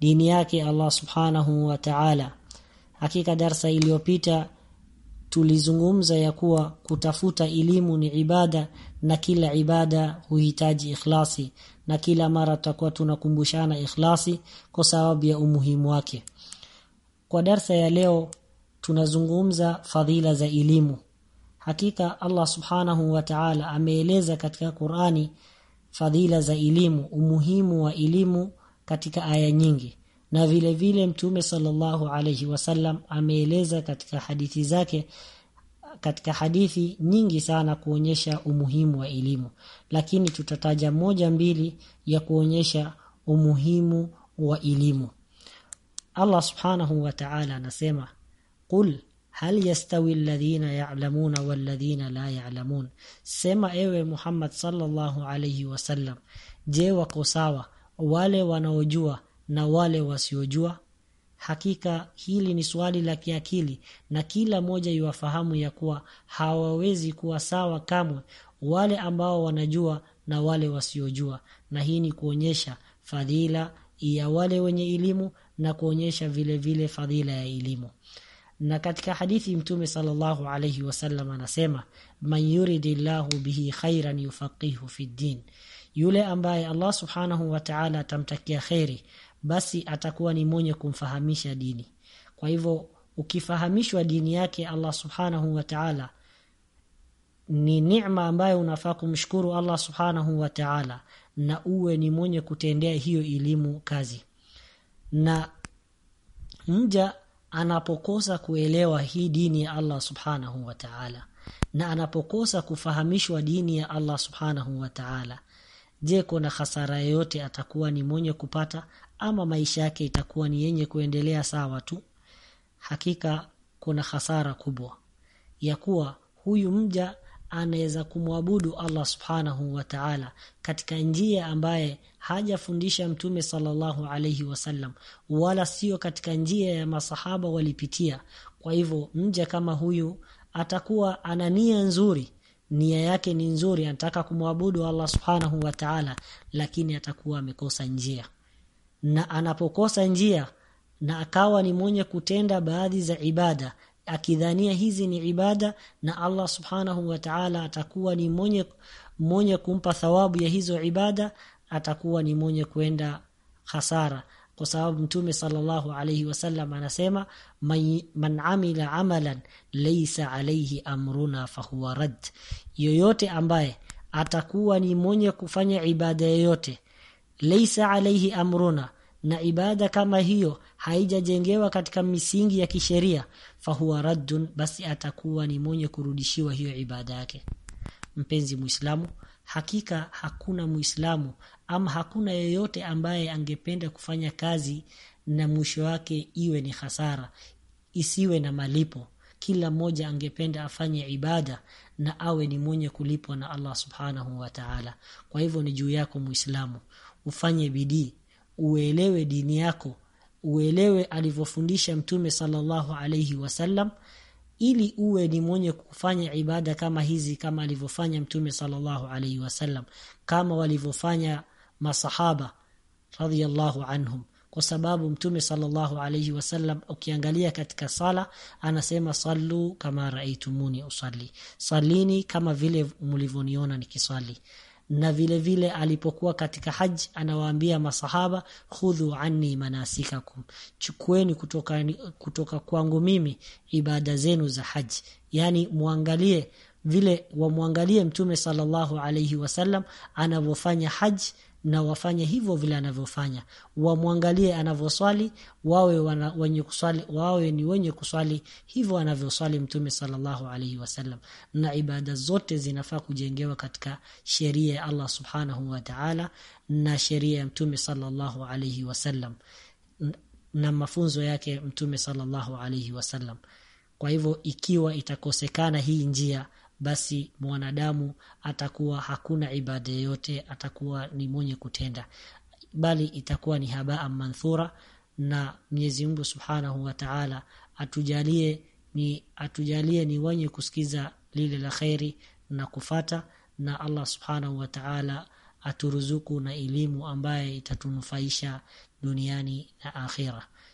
dini yake allah subhanahu wa taala. Hakika darsa iliyopita tulizungumza ya kuwa kutafuta elimu ni ibada na kila ibada huhitaji ikhlasi na kila mara tutakuwa tunakumbushana ikhlasi kwa sababu ya umuhimu wake. Kwa darsa ya leo tunazungumza fadhila za elimu. Hakika allah subhanahu wa taala ameeleza katika qurani fadhila za elimu umuhimu wa elimu katika aya nyingi. Na vile vile mtume sallallahu alaihi wasallam ameeleza katika hadithi zake katika hadithi nyingi sana kuonyesha umuhimu wa elimu. Lakini tutataja moja mbili ya kuonyesha umuhimu wa elimu. Allah subhanahu wa ta'ala anasema qul hal yastawi alladhina ya'lamuna walladhina la ya'lamun? Sema ewe Muhammad sallallahu alayhi wasallam je wako sawa wale wanaojua na wale wasiojua? Hakika hili ni suali la kiakili na kila moja yuwafahamu ya kuwa hawawezi kuwa sawa kamwe wale ambao wanajua na wale wasiojua. Na hii ni kuonyesha fadhila ya wale wenye elimu na kuonyesha vilevile vile fadhila ya elimu. Na katika hadithi mtume sallallahu alayhi wasallam anasema man yuridi llahu bihi khairan yufaqihu fi din yule ambaye Allah subhanahu wa ta'ala atamtakia kheri, basi atakuwa ni mwenye kumfahamisha dini. Kwa hivyo ukifahamishwa dini yake Allah subhanahu wa ta'ala ni neema ambayo unafaa kumshukuru Allah subhanahu wa ta'ala na uwe ni mwenye kutendea hiyo elimu kazi. Na mja anapokosa kuelewa hii dini ya Allah subhanahu wa ta'ala na anapokosa kufahamishwa dini ya Allah subhanahu wa ta'ala je kuna hasara yoyote atakuwa ni mwenye kupata ama maisha yake itakuwa ni yenye kuendelea sawa tu? Hakika kuna hasara kubwa. Ya kuwa huyu mja anaweza kumwabudu Allah subhanahu wa ta'ala katika njia ambaye hajafundisha mtume sallallahu alayhi wasallam wala sio katika njia ya masahaba walipitia. Kwa hivyo mja kama huyu atakuwa ana nia nzuri nia yake ni nzuri anataka kumwabudu Allah subhanahu wa ta'ala lakini atakuwa amekosa njia. Na anapokosa njia na akawa ni mwenye kutenda baadhi za ibada akidhania hizi ni ibada na Allah subhanahu wa ta'ala atakuwa ni mwenye mwenye kumpa thawabu ya hizo ibada atakuwa ni mwenye kwenda hasara kwa sababu mtume sallallahu alayhi wasallam anasema man, amila amalan laysa alayhi amruna fahuwa rad yoyote ambaye atakuwa ni mwenye kufanya ibada yoyote laysa alayhi amruna na ibada kama hiyo haijajengewa katika misingi ya kisheria fahuwa raddun basi atakuwa ni mwenye kurudishiwa hiyo ibada yake. Mpenzi muislamu hakika hakuna muislamu ama hakuna yeyote ambaye angependa kufanya kazi na mwisho wake iwe ni hasara isiwe na malipo. Kila mmoja angependa afanye ibada na awe ni mwenye kulipwa na Allah subhanahu wa ta'ala. Kwa hivyo ni juu yako muislamu ufanye bidii uelewe dini yako uelewe alivyofundisha mtume sallallahu alayhi wasallam ili uwe ni mwenye kufanya ibada kama hizi kama alivyofanya mtume sallallahu alaihi wasallam kama walivyofanya masahaba radhiyallahu anhum. Kwa sababu mtume sallallahu alaihi wasallam ukiangalia katika sala anasema sallu kama raaitumuni usalli. Salini kama vile mlivyoniona nikiswali na vile vile alipokuwa katika haji anawaambia masahaba khudhu anni manasikakum. Chukueni kutoka, kutoka kwangu mimi ibada zenu za haji. Yani muangalie vile wamwangalie mtume sallallahu alayhi wasallam anavyofanya haji na wafanye hivyo vile anavyofanya. Wamwangalie anavyoswali wawe wana, wenye kuswali wawe ni wenye kuswali hivyo anavyoswali mtume sallallahu alaihi wasallam. Na ibada zote zinafaa kujengewa katika sheria ya Allah subhanahu wa ta'ala na sheria ya mtume sallallahu alaihi wasallam. Na mafunzo yake mtume sallallahu alaihi wasallam. Kwa hivyo ikiwa itakosekana hii njia basi mwanadamu atakuwa hakuna ibada yoyote atakuwa ni mwenye kutenda. Bali itakuwa ni habaa manthura na Mwenyezi Mungu Subhanahu wa Ta'ala atujalie ni atujalie ni wenye kusikiza lile la kheri na kufata na Allah Subhanahu wa Ta'ala aturuzuku na elimu ambaye itatunufaisha duniani na akhira